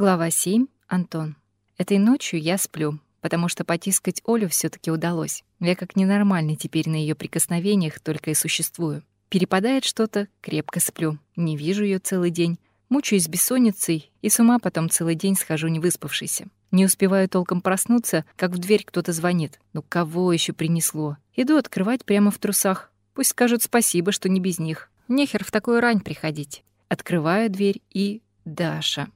Глава 7. Антон. Этой ночью я сплю, потому что потискать Олю все таки удалось. Я как ненормальный теперь на ее прикосновениях только и существую. Перепадает что-то, крепко сплю. Не вижу ее целый день. Мучаюсь бессонницей и с ума потом целый день схожу не выспавшийся. Не успеваю толком проснуться, как в дверь кто-то звонит. Ну кого еще принесло? Иду открывать прямо в трусах. Пусть скажут спасибо, что не без них. Нехер в такую рань приходить. Открываю дверь и... Даша.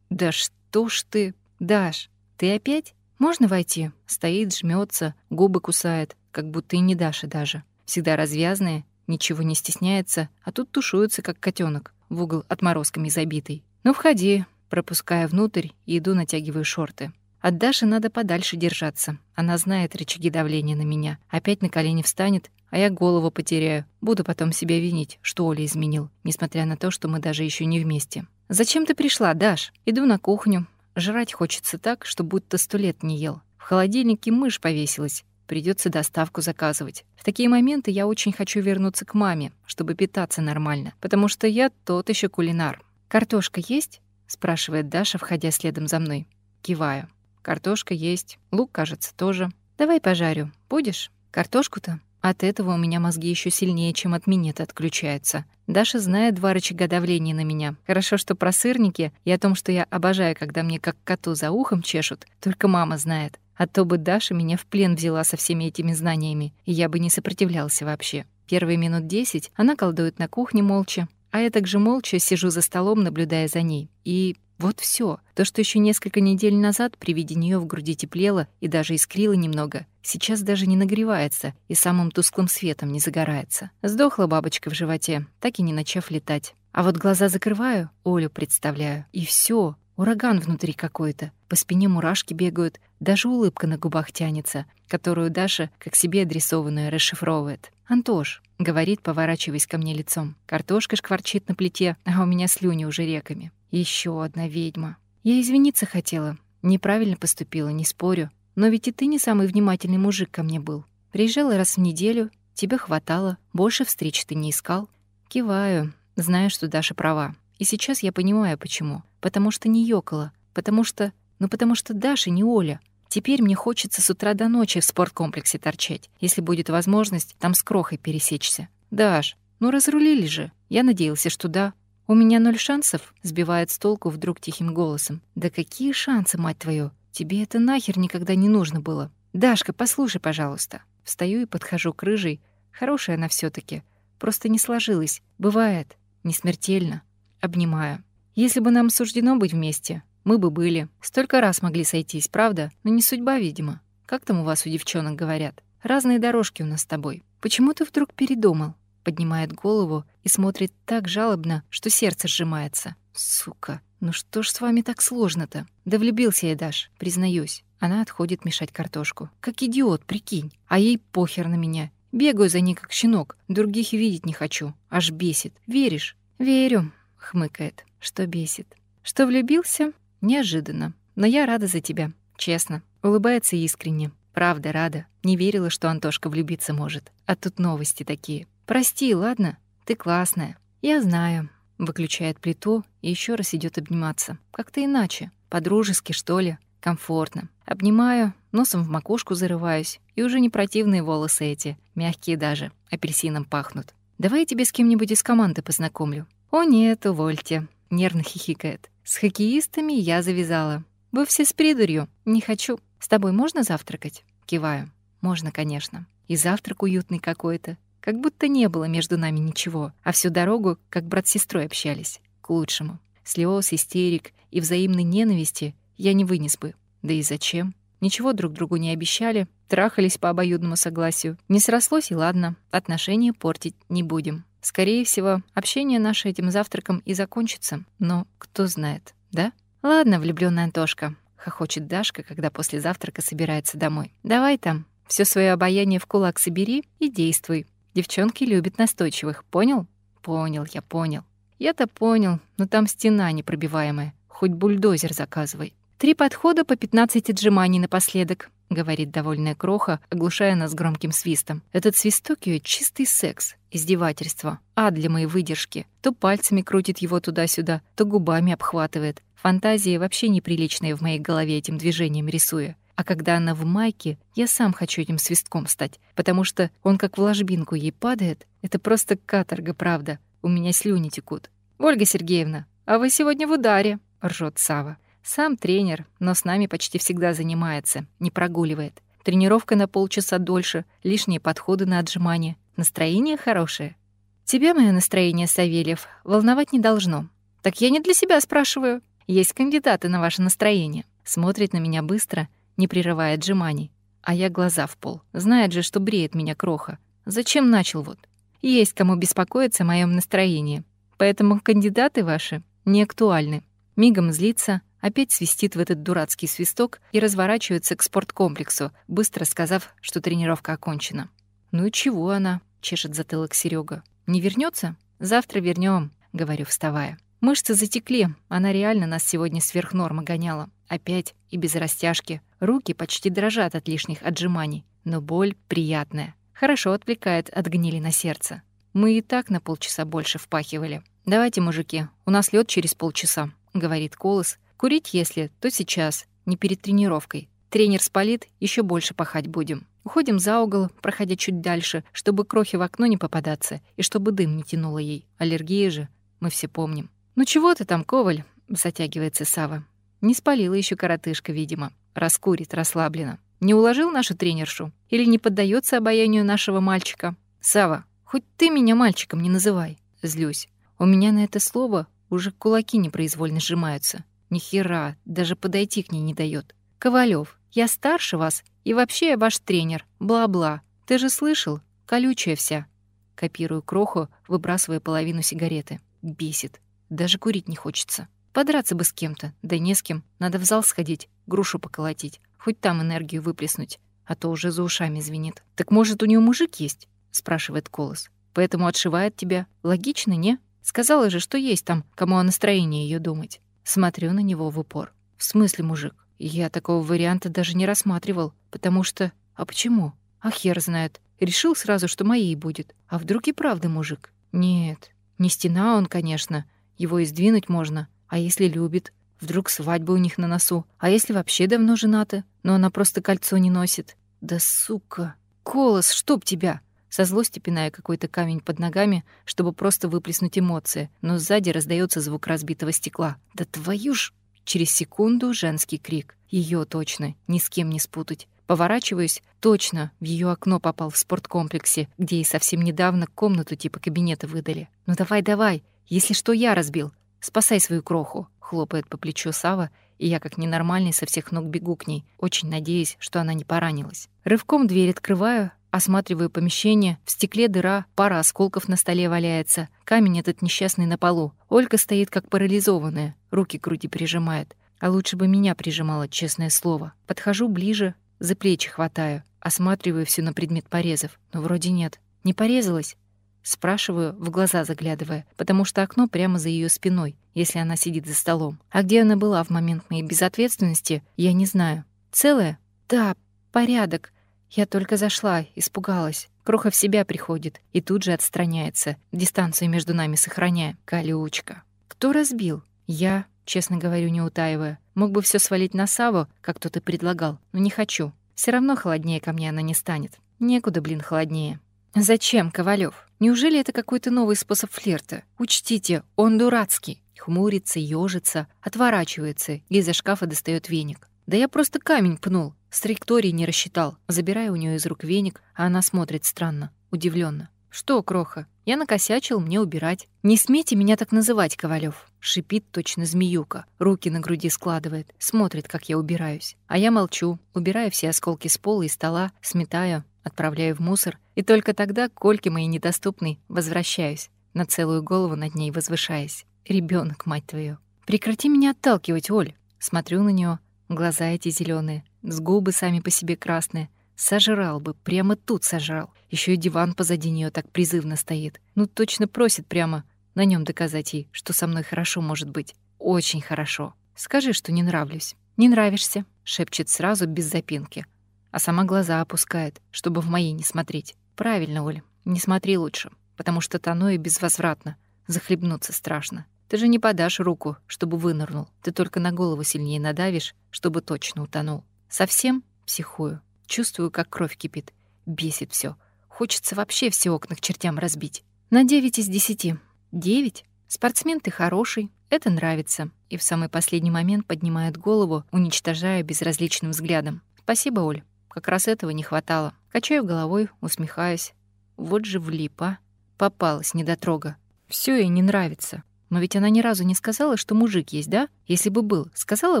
«Да что ж ты, Даш, ты опять? Можно войти?» Стоит, жмется, губы кусает, как будто и не Даша даже. Всегда развязная, ничего не стесняется, а тут тушуется, как котенок, в угол отморозками забитый. «Ну, входи», пропуская внутрь иду натягиваю шорты. От Даши надо подальше держаться. Она знает рычаги давления на меня. Опять на колени встанет, а я голову потеряю. Буду потом себя винить, что Оля изменил, несмотря на то, что мы даже еще не вместе. «Зачем ты пришла, Даш?» Иду на кухню. Жрать хочется так, что будто сто лет не ел. В холодильнике мышь повесилась. Придется доставку заказывать. В такие моменты я очень хочу вернуться к маме, чтобы питаться нормально, потому что я тот еще кулинар. «Картошка есть?» — спрашивает Даша, входя следом за мной. Киваю. «Картошка есть. Лук, кажется, тоже. Давай пожарю. Будешь? Картошку-то?» От этого у меня мозги еще сильнее, чем от минета отключаются. Даша знает два рычага давления на меня. Хорошо, что про сырники и о том, что я обожаю, когда мне как коту за ухом чешут, только мама знает. А то бы Даша меня в плен взяла со всеми этими знаниями, и я бы не сопротивлялся вообще. Первые минут десять она колдует на кухне молча, а я также молча сижу за столом, наблюдая за ней. И вот все. То, что еще несколько недель назад при виде нее в груди теплело и даже искрило немного, сейчас даже не нагревается и самым тусклым светом не загорается. Сдохла бабочка в животе, так и не начав летать. А вот глаза закрываю, Олю представляю, и все. Ураган внутри какой-то. По спине мурашки бегают, даже улыбка на губах тянется, которую Даша, как себе адресованную, расшифровывает. «Антош», — говорит, поворачиваясь ко мне лицом. Картошка шкварчит на плите, а у меня слюни уже реками. Еще одна ведьма. Я извиниться хотела. Неправильно поступила, не спорю. Но ведь и ты не самый внимательный мужик ко мне был. Приезжала раз в неделю, тебе хватало, больше встреч ты не искал. Киваю, зная, что Даша права. И сейчас я понимаю, почему. Потому что не ёкала. Потому что... Ну, потому что Даша не Оля. Теперь мне хочется с утра до ночи в спорткомплексе торчать, если будет возможность там с крохой пересечься. Даш, ну разрулили же. Я надеялся, что да. «У меня ноль шансов?» — сбивает с толку вдруг тихим голосом. «Да какие шансы, мать твою? Тебе это нахер никогда не нужно было. Дашка, послушай, пожалуйста». Встаю и подхожу к рыжей. Хорошая она все таки Просто не сложилось. Бывает. Не смертельно. Обнимаю. Если бы нам суждено быть вместе, мы бы были. Столько раз могли сойтись, правда? Но не судьба, видимо. Как там у вас у девчонок говорят? Разные дорожки у нас с тобой. Почему ты вдруг передумал? поднимает голову и смотрит так жалобно, что сердце сжимается. Сука, ну что ж с вами так сложно-то? Да влюбился я, Даш, признаюсь. Она отходит мешать картошку. Как идиот, прикинь. А ей похер на меня. Бегаю за ней, как щенок. Других видеть не хочу. Аж бесит. Веришь? Верю, хмыкает. Что бесит? Что влюбился? Неожиданно. Но я рада за тебя. Честно. Улыбается искренне. Правда, рада. Не верила, что Антошка влюбиться может. А тут новости такие. «Прости, ладно? Ты классная». «Я знаю». Выключает плиту и еще раз идет обниматься. Как-то иначе. По-дружески, что ли. Комфортно. Обнимаю, носом в макушку зарываюсь. И уже не противные волосы эти, мягкие даже, апельсином пахнут. «Давай я тебе с кем-нибудь из команды познакомлю». «О нет, увольте», — нервно хихикает. «С хоккеистами я завязала. Вы все с придурью. Не хочу. С тобой можно завтракать?» Киваю. «Можно, конечно. И завтрак уютный какой-то. Как будто не было между нами ничего, а всю дорогу как брат с сестрой общались. К лучшему. Слез, истерик и взаимной ненависти я не вынес бы. Да и зачем? Ничего друг другу не обещали, трахались по обоюдному согласию. Не срослось и ладно, отношения портить не будем. Скорее всего, общение наше этим завтраком и закончится. Но кто знает, да? Ладно, влюблённая Антошка, хохочет Дашка, когда после завтрака собирается домой. Давай там, все свое обаяние в кулак собери и действуй. Девчонки любят настойчивых, понял? Понял, я понял. Я-то понял, но там стена непробиваемая. Хоть бульдозер заказывай. Три подхода по 15 отжиманий напоследок, говорит довольная кроха, оглушая нас громким свистом. Этот свисток её чистый секс, издевательство, ад для моей выдержки. То пальцами крутит его туда-сюда, то губами обхватывает. Фантазии вообще неприличные в моей голове этим движением рисуя. А когда она в майке, я сам хочу этим свистком стать, потому что он как в ложбинку ей падает. Это просто каторга, правда. У меня слюни текут. «Ольга Сергеевна, а вы сегодня в ударе», — ржет Сава. Сам тренер, но с нами почти всегда занимается, не прогуливает. Тренировка на полчаса дольше, лишние подходы на отжимания. Настроение хорошее. Тебя мое настроение, Савельев, волновать не должно. Так я не для себя спрашиваю. Есть кандидаты на ваше настроение. Смотрит на меня быстро, не прерывая отжиманий. А я глаза в пол. Знает же, что бреет меня кроха. Зачем начал вот? Есть кому беспокоиться о моем настроении. Поэтому кандидаты ваши не актуальны. Мигом злится, опять свистит в этот дурацкий свисток и разворачивается к спорткомплексу, быстро сказав, что тренировка окончена. «Ну и чего она?» — чешет затылок Серега. «Не вернется? Завтра вернем, говорю, вставая. Мышцы затекли, она реально нас сегодня сверх нормы гоняла. Опять и без растяжки. Руки почти дрожат от лишних отжиманий, но боль приятная. Хорошо отвлекает от гнили на сердце. Мы и так на полчаса больше впахивали. «Давайте, мужики, у нас лед через полчаса», — говорит Колос. «Курить если, то сейчас, не перед тренировкой. Тренер спалит, еще больше пахать будем». Уходим за угол, проходя чуть дальше, чтобы крохи в окно не попадаться и чтобы дым не тянуло ей. Аллергия же, мы все помним. «Ну чего ты там, Коваль?» — затягивается Сава. Не спалила еще коротышка, видимо. Раскурит, расслабленно. Не уложил нашу тренершу? Или не поддается обаянию нашего мальчика? Сава, хоть ты меня мальчиком не называй. Злюсь. У меня на это слово уже кулаки непроизвольно сжимаются. Ни хера, даже подойти к ней не дает. Ковалев, я старше вас, и вообще я ваш тренер. Бла-бла. Ты же слышал? Колючая вся. Копирую кроху, выбрасывая половину сигареты. Бесит. Даже курить не хочется. Подраться бы с кем-то, да не с кем. Надо в зал сходить, грушу поколотить. Хоть там энергию выплеснуть. А то уже за ушами звенит. «Так, может, у нее мужик есть?» — спрашивает Колос. «Поэтому отшивает тебя. Логично, не?» Сказала же, что есть там, кому о настроении ее думать. Смотрю на него в упор. В смысле, мужик? Я такого варианта даже не рассматривал, потому что... А почему? А хер знает. Решил сразу, что моей будет. А вдруг и правда мужик? Нет, не стена он, конечно. Его и сдвинуть можно. А если любит? Вдруг свадьба у них на носу? А если вообще давно женаты, но она просто кольцо не носит? Да сука! Колос, чтоб тебя! Со злости пиная какой-то камень под ногами, чтобы просто выплеснуть эмоции, но сзади раздается звук разбитого стекла. «Да твою ж!» Через секунду женский крик. Ее точно, ни с кем не спутать. Поворачиваюсь, точно, в ее окно попал в спорткомплексе, где ей совсем недавно комнату типа кабинета выдали. «Ну давай, давай, если что, я разбил. Спасай свою кроху», — хлопает по плечу Сава, и я как ненормальный со всех ног бегу к ней, очень надеясь, что она не поранилась. Рывком дверь открываю, осматриваю помещение, в стекле дыра, пара осколков на столе валяется, камень этот несчастный на полу. Ольга стоит как парализованная, руки к груди прижимает. А лучше бы меня прижимала, честное слово. Подхожу ближе, за плечи хватаю, осматриваю все на предмет порезов, но вроде нет. Не порезалась? Спрашиваю, в глаза заглядывая, потому что окно прямо за ее спиной, если она сидит за столом. А где она была в момент моей безответственности, я не знаю. Целая? Да, порядок. Я только зашла, испугалась. Кроха в себя приходит и тут же отстраняется, дистанцию между нами сохраняя. Колючка. Кто разбил? Я, честно говорю, не утаивая. Мог бы все свалить на Саву, как кто-то предлагал, но не хочу. Все равно холоднее ко мне она не станет. Некуда, блин, холоднее. Зачем, Ковалев? Неужели это какой-то новый способ флирта? Учтите, он дурацкий. Хмурится, ежится, отворачивается и из-за шкафа достает веник. Да я просто камень пнул, с траектории не рассчитал. Забираю у нее из рук веник, а она смотрит странно, удивленно. «Что, Кроха, я накосячил, мне убирать». «Не смейте меня так называть, Ковалев. Шипит точно змеюка, руки на груди складывает, смотрит, как я убираюсь. А я молчу, убираю все осколки с пола и стола, сметаю, отправляю в мусор, и только тогда к Ольке моей недоступной возвращаюсь, на целую голову над ней возвышаясь. Ребенок, мать твою. Прекрати меня отталкивать, Оль. Смотрю на нее, глаза эти зеленые, с губы сами по себе красные. Сожрал бы, прямо тут сожрал. Еще и диван позади нее так призывно стоит. Ну, точно просит прямо на нем доказать ей, что со мной хорошо может быть. Очень хорошо. Скажи, что не нравлюсь. Не нравишься, шепчет сразу без запинки. А сама глаза опускает, чтобы в мои не смотреть. Правильно, Оля, не смотри лучше, потому что тону и безвозвратно. Захлебнуться страшно. Ты же не подашь руку, чтобы вынырнул. Ты только на голову сильнее надавишь, чтобы точно утонул. Совсем психую. Чувствую, как кровь кипит. Бесит все. Хочется вообще все окна к чертям разбить. На 9 из 10. 9? Спортсмен ты хороший, это нравится. И в самый последний момент поднимает голову, уничтожая безразличным взглядом. Спасибо, Оль. Как раз этого не хватало. Качаю головой, усмехаясь. Вот же влипа. Попалась недотрога. Все ей не нравится. Но ведь она ни разу не сказала, что мужик есть, да? Если бы был, сказала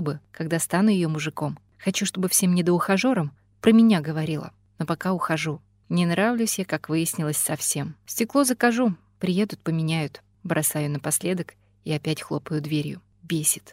бы, когда стану ее мужиком. Хочу, чтобы всем недоухажёрам про меня говорила. Но пока ухожу. Не нравлюсь я, как выяснилось, совсем. Стекло закажу, приедут, поменяют. Бросаю напоследок и опять хлопаю дверью. Бесит.